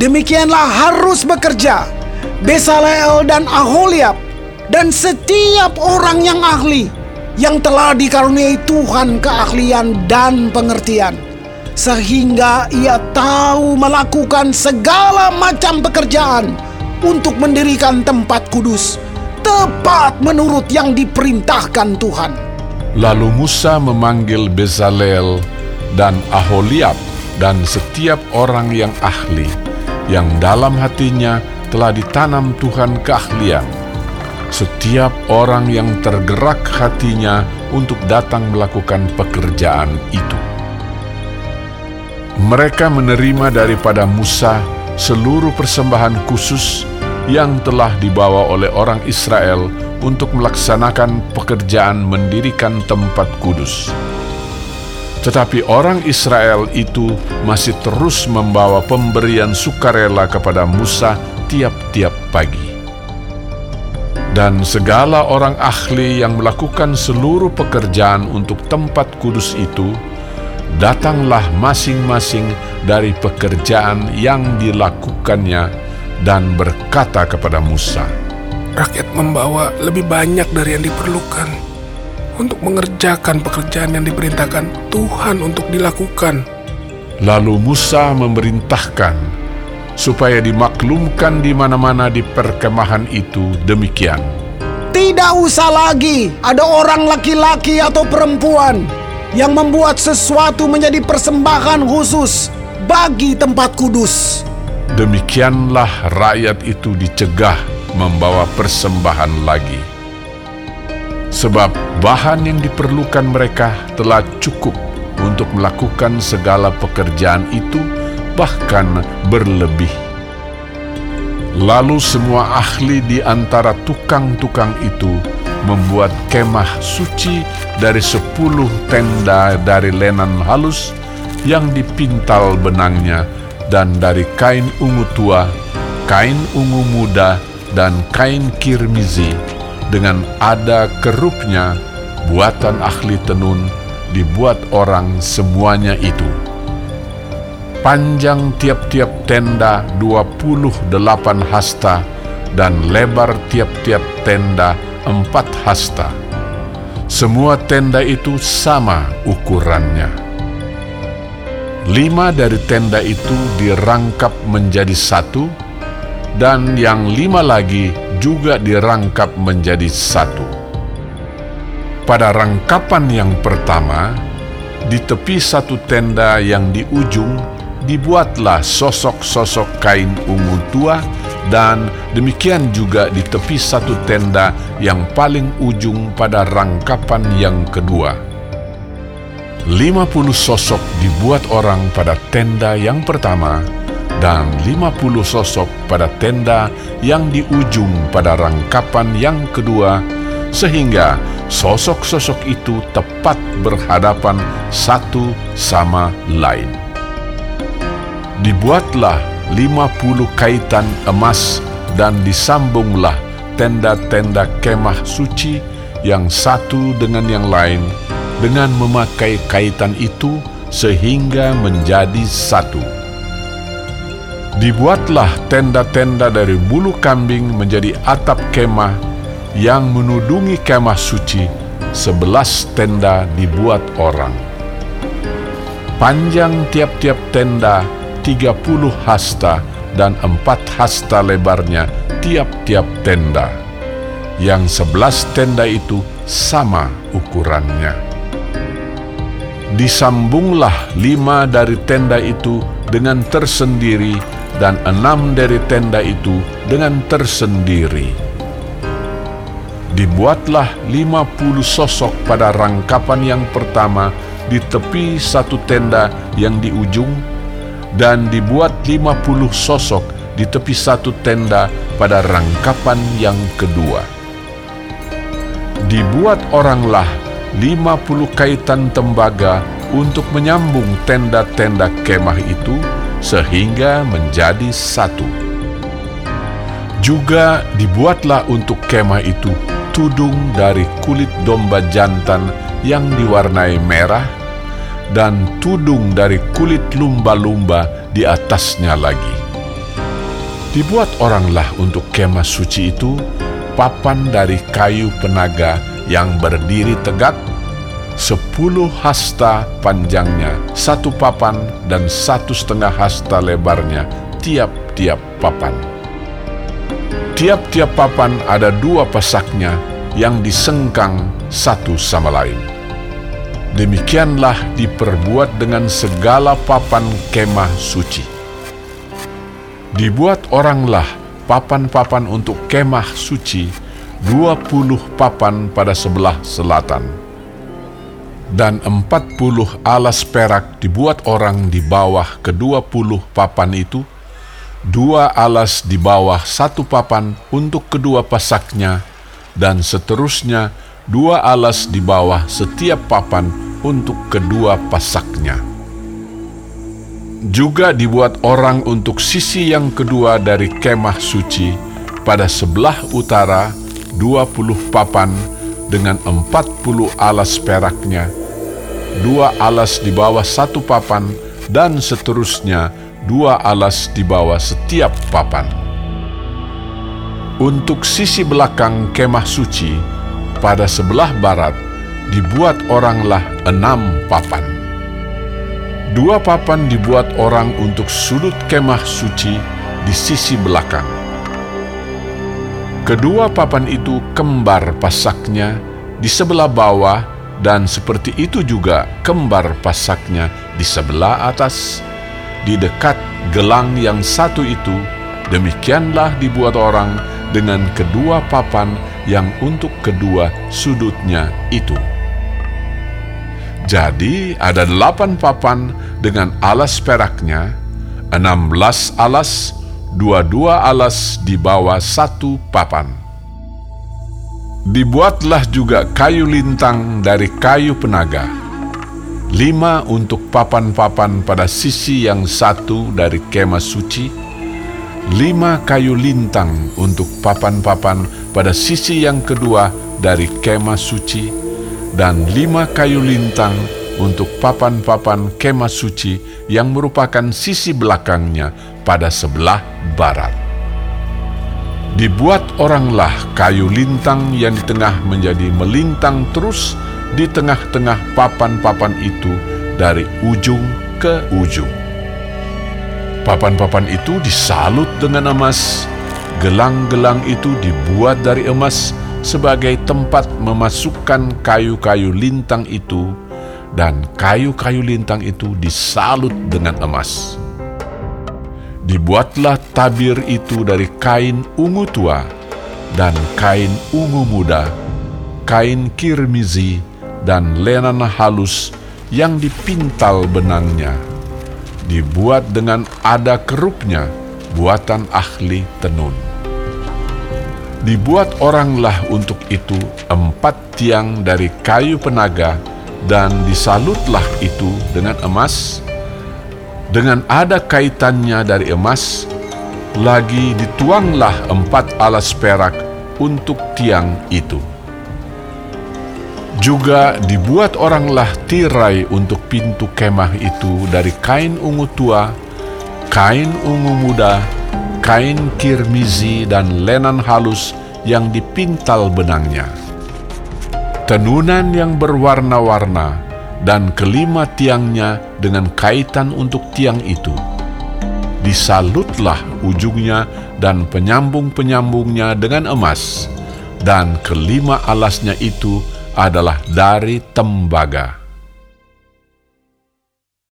Demikianlah harus bekerja Besaleel dan Aholiab dan setiap orang yang ahli yang telah dikaruniai Tuhan keahlian dan pengertian sehingga ia tahu melakukan segala macam pekerjaan untuk mendirikan tempat kudus tepat menurut yang diperintahkan Tuhan. Lalu Musa memanggil Bezalel dan Aholiab dan setiap orang yang ahli, yang dalam hatinya telah ditanam Tuhan keahlian. Setiap orang yang tergerak hatinya untuk datang melakukan pekerjaan itu. Mereka menerima daripada Musa seluruh persembahan khusus yang telah dibawa oleh orang Israel untuk melaksanakan pekerjaan mendirikan tempat kudus. Tetapi orang Israel itu masih terus membawa pemberian sukarela kepada Musa tiap-tiap pagi. Dan segala orang ahli yang melakukan seluruh pekerjaan untuk tempat kudus itu, datanglah masing-masing dari pekerjaan yang dilakukannya dan berkata kepada Musa, rakyat membawa lebih banyak dari yang diperlukan untuk mengerjakan pekerjaan yang diperintahkan Tuhan untuk dilakukan. Lalu Musa memerintahkan supaya dimaklumkan di mana-mana di perkemahan itu demikian. Tidak usah lagi ada orang laki-laki atau perempuan yang membuat sesuatu menjadi persembahan khusus bagi tempat kudus. Demikianlah rakyat itu dicegah membawa persembahan lagi. Sebab bahan yang diperlukan mereka telah cukup untuk melakukan segala pekerjaan itu, bahkan berlebih. Lalu semua ahli di antara tukang-tukang itu membuat kemah suci dari sepuluh tenda dari lenan halus yang dipintal benangnya dan dari kain ungu tua, kain ungu muda, dan kain kirmizi dengan ada kerupnya buatan ahli tenun dibuat orang semuanya itu. Panjang tiap-tiap tenda 28 hasta dan lebar tiap-tiap tenda 4 hasta. Semua tenda itu sama ukurannya. Lima dari tenda itu dirangkap menjadi satu, dan yang lima lagi juga dirangkap menjadi satu. Pada rangkapan yang pertama, di tepi satu tenda yang di ujung dibuatlah sosok-sosok kain ungu tua dan demikian juga di tepi satu tenda yang paling ujung pada rangkapan yang kedua. Lima puluh sosok dibuat orang pada tenda yang pertama, dan lima puluh sosok pada tenda yang di ujung pada rangkapan yang kedua, sehingga sosok-sosok itu tepat berhadapan satu sama lain. Dibuatlah lima puluh kaitan emas dan disambunglah tenda-tenda kemah suci yang satu dengan yang lain dengan memakai kaitan itu sehingga menjadi satu Dibuatlah tenda-tenda dari bulu kambing menjadi atap kemah yang menudungi kemah suci, sebelas tenda dibuat orang. Panjang tiap-tiap tenda tiga puluh hasta dan empat hasta lebarnya tiap-tiap tenda. Yang sebelas tenda itu sama ukurannya. Disambunglah lima dari tenda itu dengan tersendiri dan enam dari tenda itu dengan tersendiri. Dibuatlah lima puluh sosok pada rangkapan yang pertama di tepi satu tenda yang di ujung, dan dibuat lima puluh sosok di tepi satu tenda pada rangkapan yang kedua. Dibuat oranglah lima puluh kaitan tembaga untuk menyambung tenda-tenda kemah itu, sehingga menjadi satu. Juga dibuatlah untuk kemah itu tudung dari kulit domba jantan yang diwarnai merah dan tudung dari kulit lumba-lumba di atasnya lagi. Dibuat oranglah untuk kemah suci itu papan dari kayu penaga yang berdiri tegak, sepuluh hasta panjangnya, satu papan dan satu setengah hasta lebarnya, tiap-tiap papan. Tiap-tiap papan ada dua pasaknya yang disengkang satu sama lain. Demikianlah diperbuat dengan segala papan kemah suci. Dibuat oranglah papan-papan untuk kemah suci, dua puluh papan pada sebelah selatan. Dan empat puluh alas perak dibuat orang di bawah kedua puluh papan itu, dua alas di bawah satu papan untuk kedua pasaknya, dan seterusnya dua alas di bawah setiap papan untuk kedua pasaknya. Juga dibuat orang untuk sisi yang kedua dari kemah suci pada sebelah utara 20 papan dengan 40 alas peraknya, dua alas di bawah satu papan, dan seterusnya dua alas di bawah setiap papan. Untuk sisi belakang kemah suci, pada sebelah barat, dibuat oranglah enam papan Dua papan dibuat orang untuk sudut kemah suci di sisi belakang. Kedua papan itu kembar pasaknya di sebelah bawah dan seperti itu juga kembar pasaknya di sebelah atas. Di dekat gelang yang satu itu, demikianlah dibuat orang dengan kedua papan yang untuk kedua sudutnya itu. Jadi ada delapan papan dengan alas peraknya, enam belas alas, dua-dua alas di bawah satu papan. Dibuatlah juga kayu lintang dari kayu penaga, lima untuk papan-papan pada sisi yang satu dari kemah suci, lima kayu lintang untuk papan-papan pada sisi yang kedua dari kemah suci, dan lima kayu lintang untuk papan-papan kemah suci yang merupakan sisi belakangnya pada sebelah barat. Dibuat oranglah kayu lintang yang di tengah menjadi melintang terus di tengah-tengah papan-papan itu dari ujung ke ujung. Papan-papan itu disalut dengan emas, gelang-gelang itu dibuat dari emas, sebagai tempat memasukkan kayu-kayu lintang itu, dan kayu-kayu lintang itu disalut dengan emas. Dibuatlah tabir itu dari kain ungu tua dan kain ungu muda, kain kirmizi, dan lenan halus yang dipintal benangnya. Dibuat dengan ada kerupnya, buatan ahli tenun. Dibuat oranglah untuk itu empat tiang dari kayu penaga dan disalutlah itu dengan emas, dengan ada kaitannya dari emas, lagi dituanglah empat alas perak untuk tiang itu. Juga dibuat oranglah tirai untuk pintu kemah itu dari kain ungu tua, kain ungu muda, kain kirmizi dan lenan halus yang dipintal benangnya. Tenunan yang berwarna-warna dan kelima tiangnya dengan kaitan untuk tiang itu. Disalutlah ujungnya dan penyambung-penyambungnya dengan emas, dan kelima alasnya itu adalah dari tembaga.